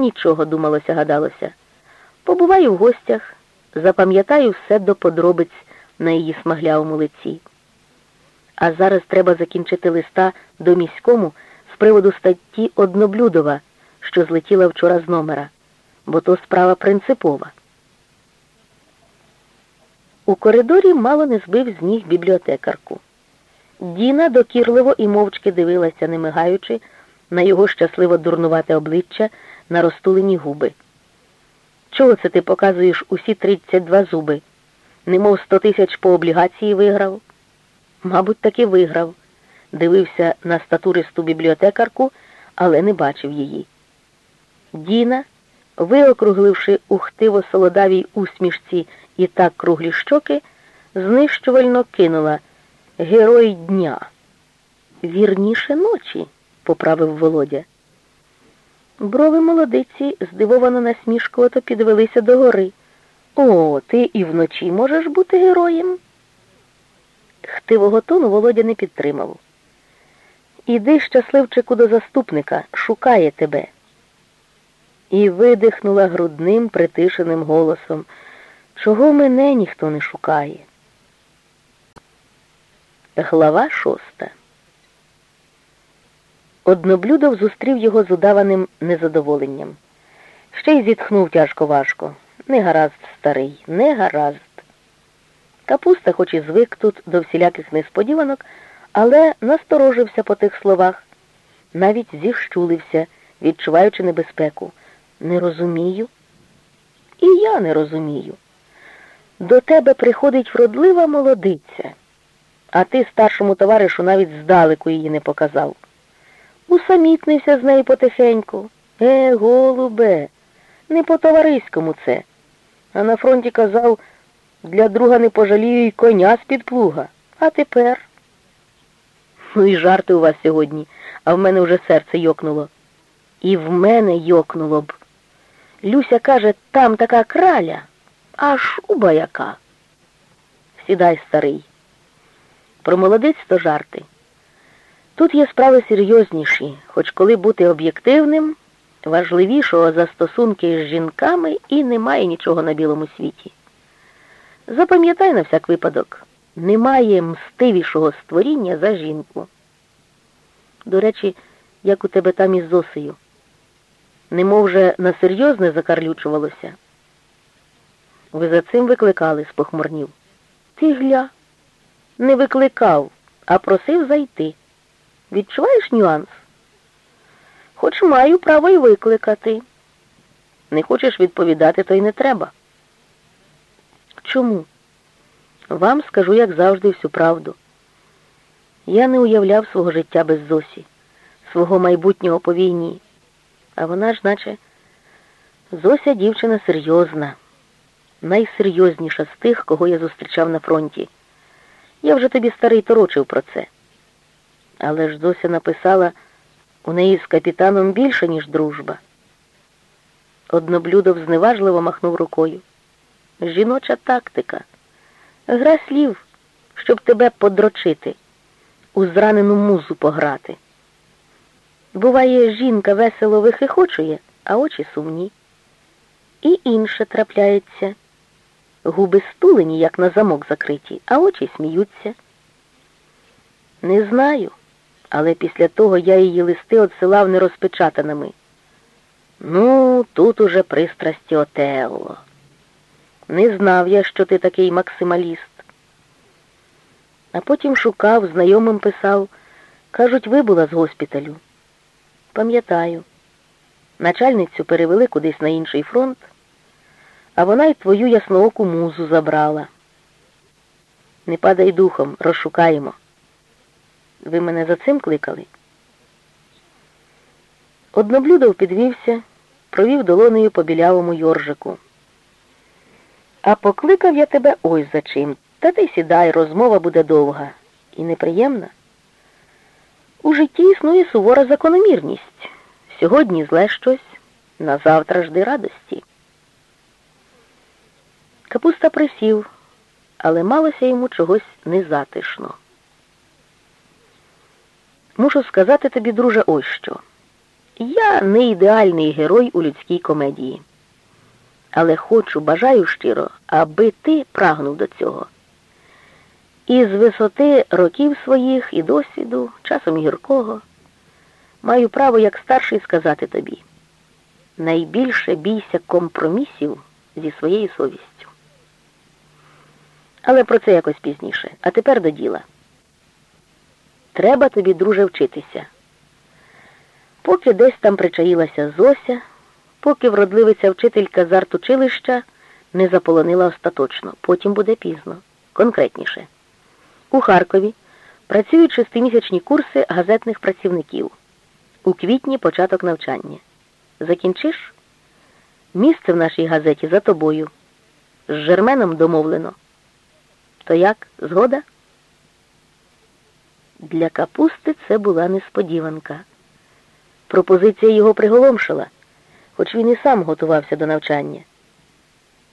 Нічого, думалося, гадалося. Побуваю в гостях, запам'ятаю все до подробиць на її смаглявому лиці. А зараз треба закінчити листа до міському з приводу статті Одноблюдова, що злетіла вчора з номера, бо то справа принципова. У коридорі мало не збив з ніг бібліотекарку. Діна докірливо і мовчки дивилася, не мигаючи, на його щасливо дурнувате обличчя, на розтулені губи. Чого це ти показуєш усі 32 зуби? Немов сто тисяч по облігації виграв? Мабуть, таки виграв. Дивився на статуристу бібліотекарку, але не бачив її. Діна, виокругливши ухтиво солодавій усмішці і так круглі щоки, знищувально кинула Герой дня. Вірніше ночі, поправив Володя. Брови молодиці здивовано насмішкувато підвелися догори. О, ти і вночі можеш бути героєм. Хтивого тону Володя не підтримав. Іди, щасливчику, до заступника, шукає тебе. І видихнула грудним, притишеним голосом. Чого мене ніхто не шукає? Глава шоста. Одноблюдов зустрів його з удаваним незадоволенням. Ще й зітхнув тяжко важко. Не гаразд, старий, не гаразд. Капуста, хоч і звик тут до всіляких несподіванок, але насторожився по тих словах, навіть зіщулився, відчуваючи небезпеку. Не розумію. І я не розумію. До тебе приходить вродлива молодиця, а ти старшому товаришу навіть здалеку її не показав. Усамітнився з нею потихеньку. Е, голубе, не по-товариському це. А на фронті казав, для друга не пожалію й коня з-під плуга. А тепер. Ну і жарти у вас сьогодні, а в мене вже серце йокнуло. І в мене йокнуло б. Люся каже, там така краля, а шуба яка. Сідай, старий. Про молодець то жарти. Тут є справи серйозніші, хоч коли бути об'єктивним, важливішого за стосунки з жінками і немає нічого на білому світі. Запам'ятай на всяк випадок, немає мстивішого створіння за жінку. До речі, як у тебе там із Зосею. Немов же на серйозне закарлючувалося. Ви за цим викликали, спохмурнів. Ти гля, не викликав, а просив зайти. Відчуваєш нюанс? Хоч маю право й викликати. Не хочеш відповідати, то й не треба. Чому? Вам скажу, як завжди, всю правду. Я не уявляв свого життя без Зосі, свого майбутнього по війні. А вона ж, наче, Зося дівчина серйозна, найсерйозніша з тих, кого я зустрічав на фронті. Я вже тобі старий торочив про це. Але ж Зося написала, у неї з капітаном більше, ніж дружба. Одноблюдов зневажливо махнув рукою. Жіноча тактика, гра слів, щоб тебе подрочити, у зранену музу пограти. Буває, жінка весело вихихочує, а очі сумні. І інше трапляється. Губи стулені, як на замок закриті, а очі сміються. Не знаю, але після того я її листи отсилав нерозпечатаними. Ну, тут уже пристрасті Отелло. Не знав я, що ти такий максималіст. А потім шукав, знайомим писав. Кажуть, вибула з госпіталю. Пам'ятаю. Начальницю перевели кудись на інший фронт, а вона й твою яснооку музу забрала. Не падай духом, розшукаємо. Ви мене за цим кликали? Одноблюдов підвівся, провів долонею по білявому йоржику. А покликав я тебе ось за чим. Та ти сідай, розмова буде довга і неприємна. У житті існує сувора закономірність. Сьогодні зле щось, на завтра жди радості. Капуста присів, але малося йому чогось незатишно. Мушу сказати тобі, друже, ось що. Я не ідеальний герой у людській комедії. Але хочу, бажаю щиро, аби ти прагнув до цього. І з висоти років своїх і досвіду, часом гіркого, маю право як старший сказати тобі. Найбільше бійся компромісів зі своєю совістю. Але про це якось пізніше. А тепер до діла. Треба тобі, друже, вчитися. Поки десь там причаїлася Зося, поки вродливиця вчителька з артучилища не заполонила остаточно, потім буде пізно, конкретніше. У Харкові працюють шестимісячні курси газетних працівників. У квітні початок навчання. Закінчиш? Місце в нашій газеті за тобою. З Жерменом домовлено. То як, згода? Для капусти це була несподіванка. Пропозиція його приголомшила, хоч він і сам готувався до навчання.